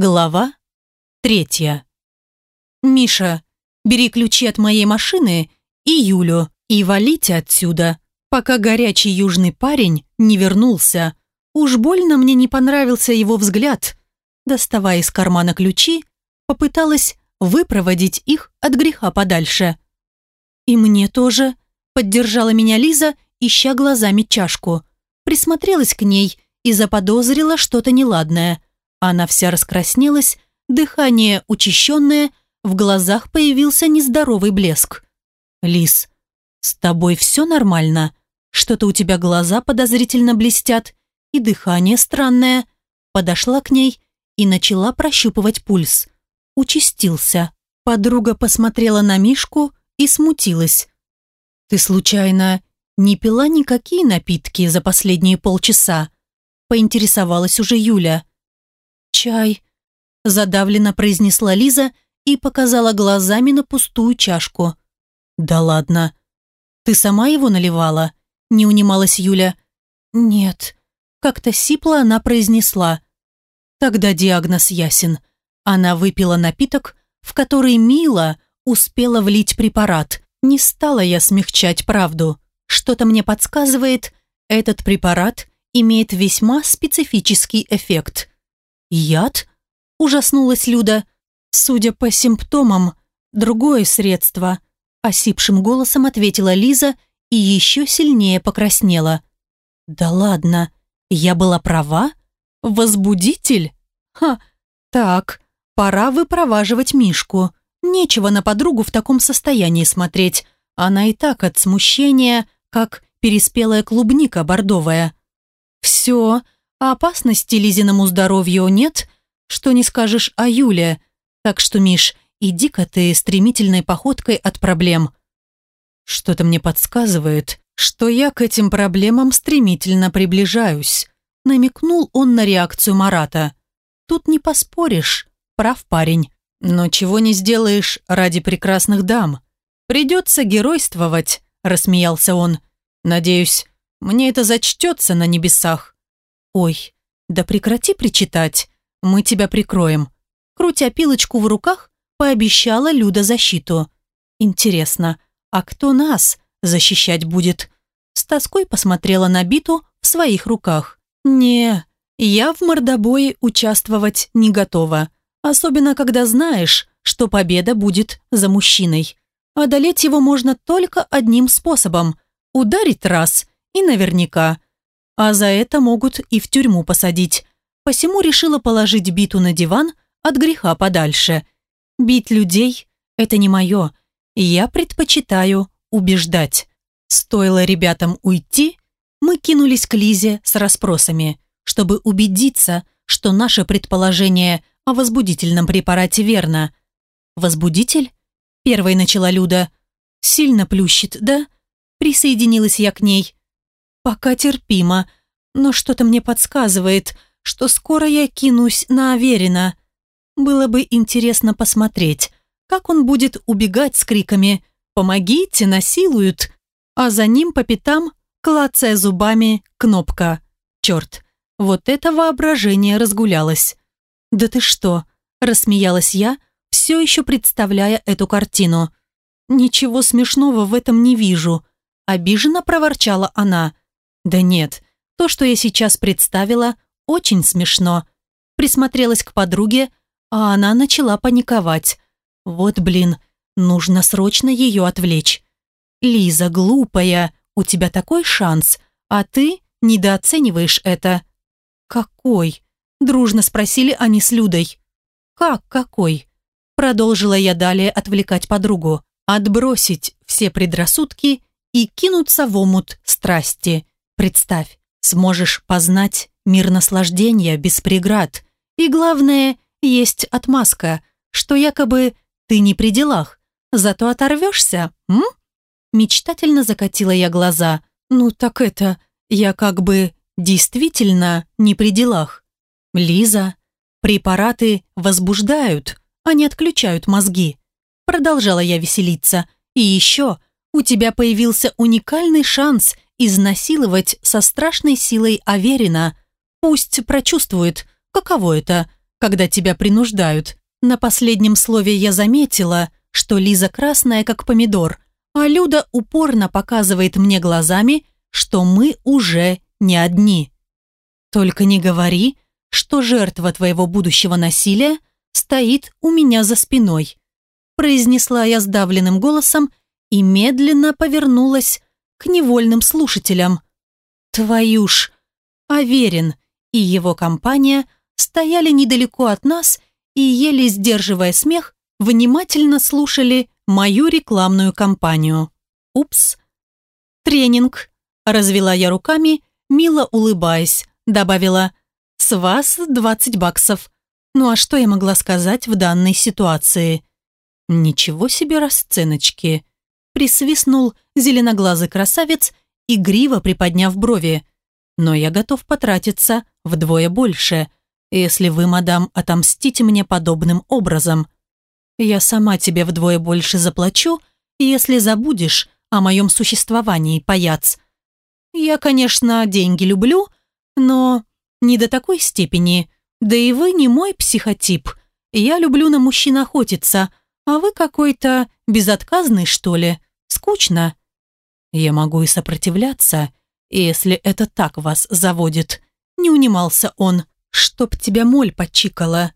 Глава третья. «Миша, бери ключи от моей машины и Юлю и валите отсюда, пока горячий южный парень не вернулся. Уж больно мне не понравился его взгляд. Доставая из кармана ключи, попыталась выпроводить их от греха подальше. «И мне тоже», — поддержала меня Лиза, ища глазами чашку. Присмотрелась к ней и заподозрила что-то неладное — она вся раскраснелась, дыхание учащенное, в глазах появился нездоровый блеск. «Лис, с тобой все нормально? Что-то у тебя глаза подозрительно блестят, и дыхание странное». Подошла к ней и начала прощупывать пульс. Участился. Подруга посмотрела на Мишку и смутилась. «Ты случайно не пила никакие напитки за последние полчаса?» Поинтересовалась уже Юля. «Чай», – задавленно произнесла Лиза и показала глазами на пустую чашку. «Да ладно. Ты сама его наливала?» – не унималась Юля. «Нет», – как-то сипло она произнесла. Тогда диагноз ясен. Она выпила напиток, в который Мила успела влить препарат. Не стала я смягчать правду. Что-то мне подсказывает, этот препарат имеет весьма специфический эффект. «Яд?» – ужаснулась Люда. «Судя по симптомам, другое средство», – осипшим голосом ответила Лиза и еще сильнее покраснела. «Да ладно, я была права? Возбудитель? Ха, так, пора выпроваживать Мишку. Нечего на подругу в таком состоянии смотреть. Она и так от смущения, как переспелая клубника бордовая. Все, а опасности Лизиному здоровью нет, что не скажешь о Юле. Так что, Миш, иди-ка ты стремительной походкой от проблем. Что-то мне подсказывает, что я к этим проблемам стремительно приближаюсь. Намекнул он на реакцию Марата. Тут не поспоришь, прав парень. Но чего не сделаешь ради прекрасных дам. Придется геройствовать, рассмеялся он. Надеюсь, мне это зачтется на небесах. «Ой, да прекрати причитать, мы тебя прикроем». Крутя пилочку в руках, пообещала Люда защиту. «Интересно, а кто нас защищать будет?» С тоской посмотрела на биту в своих руках. «Не, я в мордобое участвовать не готова, особенно когда знаешь, что победа будет за мужчиной. Одолеть его можно только одним способом – ударить раз и наверняка – а за это могут и в тюрьму посадить. Посему решила положить биту на диван от греха подальше. Бить людей – это не мое, я предпочитаю убеждать. Стоило ребятам уйти, мы кинулись к Лизе с расспросами, чтобы убедиться, что наше предположение о возбудительном препарате верно. «Возбудитель?» – первой начала Люда. «Сильно плющит, да?» Присоединилась я к ней. Пока терпимо, но что-то мне подсказывает, что скоро я кинусь на Аверина. Было бы интересно посмотреть, как он будет убегать с криками «Помогите, насилуют!», а за ним по пятам, клацая зубами, кнопка. Черт, вот это воображение разгулялось. «Да ты что?» – рассмеялась я, все еще представляя эту картину. «Ничего смешного в этом не вижу», – обиженно проворчала она. Да нет, то, что я сейчас представила, очень смешно. Присмотрелась к подруге, а она начала паниковать. Вот блин, нужно срочно ее отвлечь. «Лиза, глупая, у тебя такой шанс, а ты недооцениваешь это». «Какой?» – дружно спросили они с Людой. «Как какой?» – продолжила я далее отвлекать подругу. «Отбросить все предрассудки и кинуться в омут страсти. Представь, сможешь познать мир наслаждения без преград. И главное, есть отмазка, что якобы ты не при делах, зато оторвешься, м? Мечтательно закатила я глаза. Ну так это, я как бы действительно не при делах. Лиза, препараты возбуждают, а не отключают мозги. Продолжала я веселиться. И еще, у тебя появился уникальный шанс – изнасиловать со страшной силой Аверина. Пусть прочувствует, каково это когда тебя принуждают. На последнем слове я заметила, что Лиза красная, как помидор, а Люда упорно показывает мне глазами, что мы уже не одни. Только не говори, что жертва твоего будущего насилия стоит у меня за спиной», произнесла я сдавленным голосом и медленно повернулась к невольным слушателям. «Твою ж!» Аверин и его компания стояли недалеко от нас и, еле сдерживая смех, внимательно слушали мою рекламную кампанию. «Упс!» «Тренинг!» – развела я руками, мило улыбаясь, добавила «С вас 20 баксов». Ну а что я могла сказать в данной ситуации? Ничего себе расценочки. Присвистнул зеленоглазый красавец, игриво приподняв брови. Но я готов потратиться вдвое больше, если вы, мадам, отомстите мне подобным образом. Я сама тебе вдвое больше заплачу, если забудешь о моем существовании, паяц. Я, конечно, деньги люблю, но не до такой степени. Да и вы не мой психотип. Я люблю на мужчин охотиться, а вы какой-то безотказный, что ли. Скучно. Я могу и сопротивляться, если это так вас заводит. Не унимался он. Чтоб тебя моль подчикала.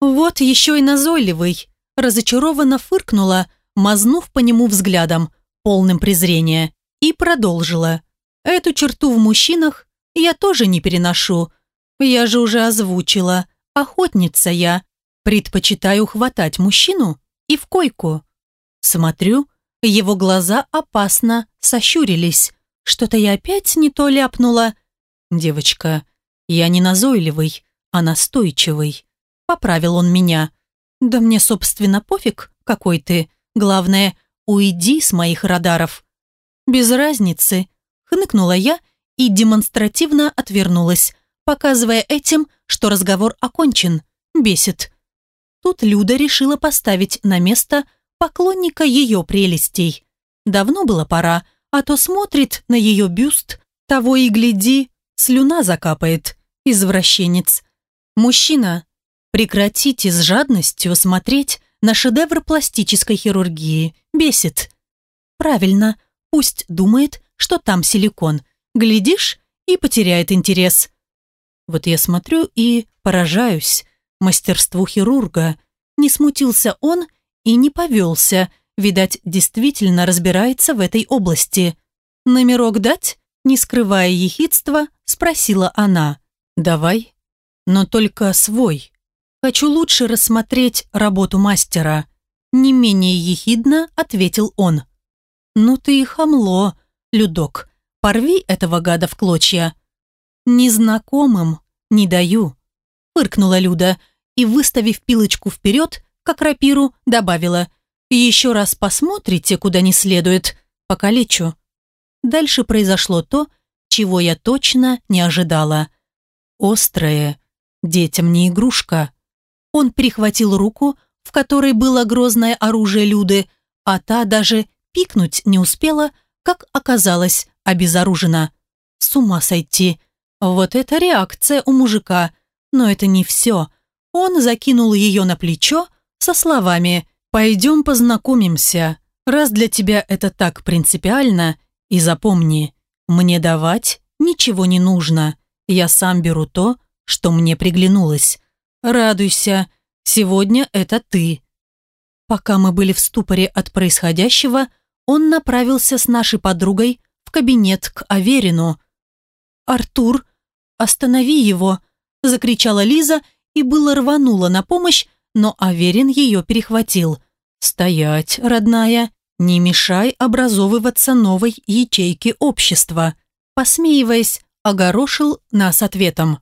Вот еще и назойливый. Разочарованно фыркнула, мазнув по нему взглядом, полным презрения, и продолжила. Эту черту в мужчинах я тоже не переношу, я же уже озвучила. Охотница я. Предпочитаю хватать мужчину и в койку. Смотрю, его глаза опасно сощурились. Что-то я опять не то ляпнула. Девочка, я не назойливый, а настойчивый. Поправил он меня. Да мне, собственно, пофиг, какой ты. Главное, уйди с моих радаров. Без разницы. Хныкнула я и демонстративно отвернулась показывая этим, что разговор окончен. Бесит. Тут Люда решила поставить на место поклонника ее прелестей. Давно было пора, а то смотрит на ее бюст, того и гляди, слюна закапает, извращенец. Мужчина, прекратите с жадностью смотреть на шедевр пластической хирургии. Бесит. Правильно, пусть думает, что там силикон. Глядишь, и потеряет интерес. Вот я смотрю и поражаюсь мастерству хирурга. Не смутился он и не повелся, видать, действительно разбирается в этой области. «Номерок дать?» Не скрывая ехидства, спросила она. «Давай, но только свой. Хочу лучше рассмотреть работу мастера». Не менее ехидно ответил он. «Ну ты и хамло, Людок. Порви этого гада в клочья. «Незнакомым не даю», – фыркнула Люда и, выставив пилочку вперед, как рапиру, добавила «Еще раз посмотрите, куда не следует, покалечу». Дальше произошло то, чего я точно не ожидала. Острое, детям не игрушка. Он прихватил руку, в которой было грозное оружие Люды, а та даже пикнуть не успела, как оказалось обезоружена. С ума сойти. Вот это реакция у мужика. Но это не все. Он закинул ее на плечо со словами «Пойдем познакомимся. Раз для тебя это так принципиально, и запомни, мне давать ничего не нужно. Я сам беру то, что мне приглянулось. Радуйся, сегодня это ты». Пока мы были в ступоре от происходящего, он направился с нашей подругой в кабинет к Аверину. «Артур, останови его!» – закричала Лиза и было рванула на помощь, но Аверин ее перехватил. «Стоять, родная, не мешай образовываться новой ячейке общества!» Посмеиваясь, огорошил нас ответом.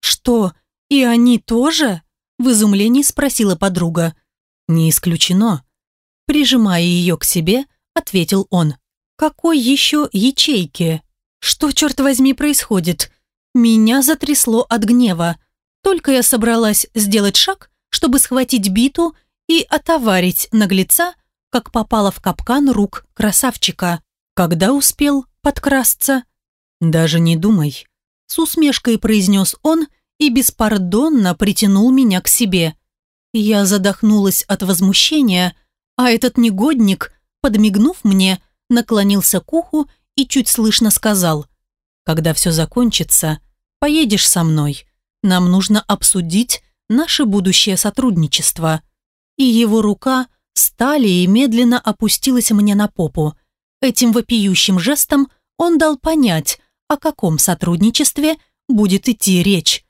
«Что, и они тоже?» – в изумлении спросила подруга. «Не исключено». Прижимая ее к себе, ответил он. «Какой еще ячейки?» Что, черт возьми, происходит? Меня затрясло от гнева. Только я собралась сделать шаг, чтобы схватить биту и отоварить наглеца, как попала в капкан рук красавчика. Когда успел подкрасться? Даже не думай. С усмешкой произнес он и беспардонно притянул меня к себе. Я задохнулась от возмущения, а этот негодник, подмигнув мне, наклонился к уху и чуть слышно сказал, «Когда все закончится, поедешь со мной. Нам нужно обсудить наше будущее сотрудничество». И его рука стали и медленно опустилась мне на попу. Этим вопиющим жестом он дал понять, о каком сотрудничестве будет идти речь.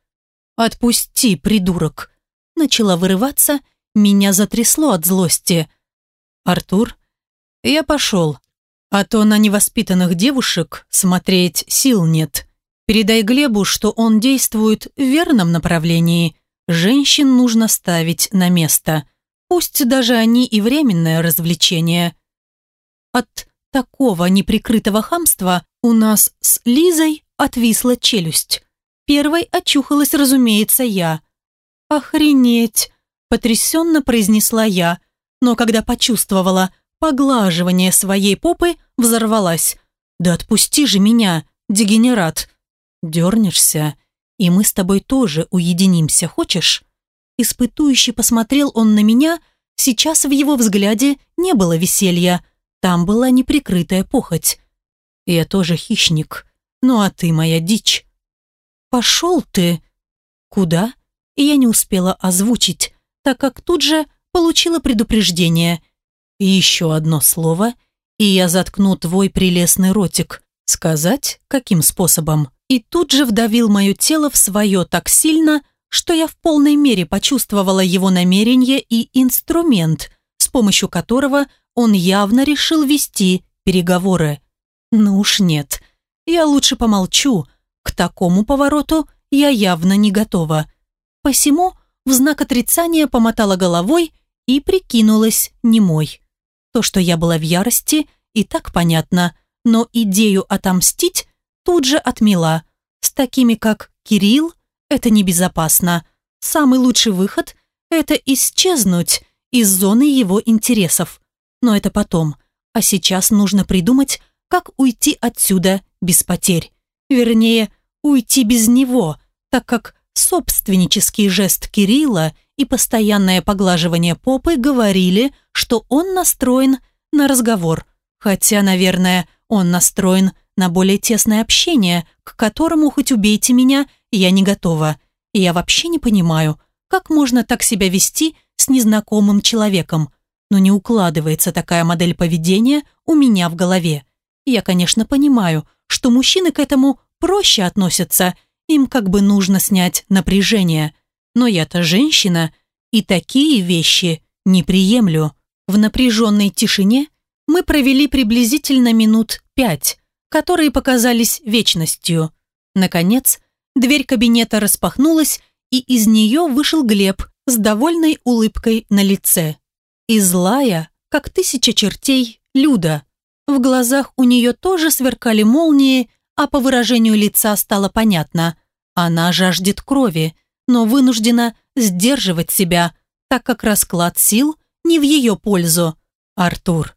«Отпусти, придурок!» Начала вырываться, меня затрясло от злости. «Артур, я пошел, а то на невоспитанных девушек смотреть сил нет. Передай Глебу, что он действует в верном направлении. Женщин нужно ставить на место. Пусть даже они и временное развлечение». От такого неприкрытого хамства у нас с Лизой отвисла челюсть. Первой очухалась, разумеется, я. «Охренеть!» – потрясенно произнесла я, но когда почувствовала поглаживание своей попы, взорвалась. «Да отпусти же меня, дегенерат!» «Дернешься, и мы с тобой тоже уединимся, хочешь?» Испытующий посмотрел он на меня, сейчас в его взгляде не было веселья, там была неприкрытая похоть. «Я тоже хищник, ну а ты моя дичь». «Пошел ты!» «Куда?» Я не успела озвучить, так как тут же получила предупреждение. Еще одно слово, и я заткну твой прелестный ротик. Сказать, каким способом? И тут же вдавил мое тело в свое так сильно, что я в полной мере почувствовала его намерение и инструмент, с помощью которого он явно решил вести переговоры. Ну уж нет, я лучше помолчу, к такому повороту я явно не готова. Посему в знак отрицания помотала головой и прикинулась немой. То, что я была в ярости, и так понятно, но идею отомстить тут же отмела. С такими, как Кирилл, это небезопасно. Самый лучший выход – это исчезнуть из зоны его интересов. Но это потом. А сейчас нужно придумать, как уйти отсюда без потерь. Вернее, уйти без него, так как собственнический жест Кирилла и постоянное поглаживание попы говорили, что он настроен на разговор. Хотя, наверное, он настроен на более тесное общение, к которому, хоть убейте меня, я не готова. И я вообще не понимаю, как можно так себя вести с незнакомым человеком. Но не укладывается такая модель поведения у меня в голове. Я, конечно, понимаю, что мужчины к этому проще относятся, им как бы нужно снять напряжение. Но я-то женщина, и такие вещи не приемлю. В напряженной тишине мы провели приблизительно минут пять, которые показались вечностью. Наконец, дверь кабинета распахнулась, и из нее вышел Глеб с довольной улыбкой на лице. И злая, как тысяча чертей, Люда. В глазах у нее тоже сверкали молнии, а по выражению лица стало понятно. Она жаждет крови, но вынуждена сдерживать себя, так как расклад сил не в ее пользу. «Артур,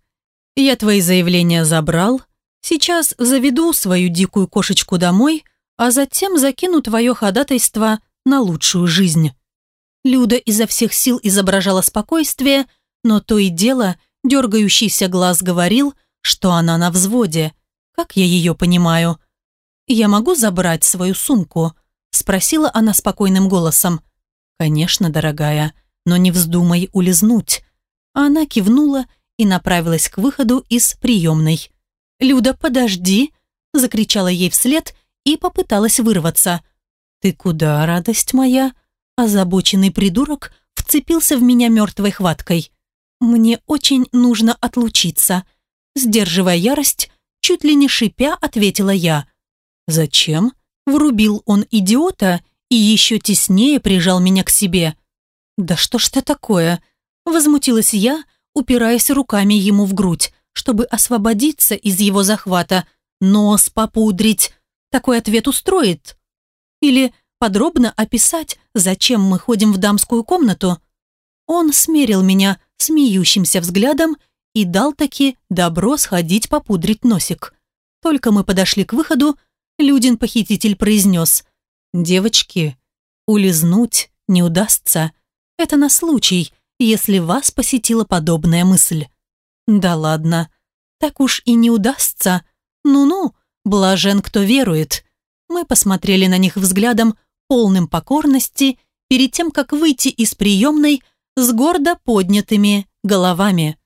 я твои заявления забрал, сейчас заведу свою дикую кошечку домой, а затем закину твое ходатайство на лучшую жизнь». Люда изо всех сил изображала спокойствие, но то и дело дергающийся глаз говорил, что она на взводе. Как я ее понимаю? «Я могу забрать свою сумку?» Спросила она спокойным голосом. «Конечно, дорогая, но не вздумай улизнуть». Она кивнула и направилась к выходу из приемной. «Люда, подожди!» закричала ей вслед и попыталась вырваться. «Ты куда, радость моя?» Озабоченный придурок вцепился в меня мертвой хваткой. «Мне очень нужно отлучиться», сдерживая ярость, чуть ли не шипя, ответила я. «Зачем?» Врубил он идиота и еще теснее прижал меня к себе. «Да что ж это такое?» Возмутилась я, упираясь руками ему в грудь, чтобы освободиться из его захвата. Нос попудрить. Такой ответ устроит. Или подробно описать, зачем мы ходим в дамскую комнату. Он смерил меня смеющимся взглядом и дал таки добро сходить попудрить носик. Только мы подошли к выходу, Людин похититель произнес «Девочки, Улизнуть не удастся. Это на случай, если вас посетила подобная мысль. Да ладно, так уж и не удастся. Ну-ну, блажен, кто верует. Мы посмотрели на них взглядом, полным покорности, перед тем, как выйти из приемной с гордо поднятыми головами.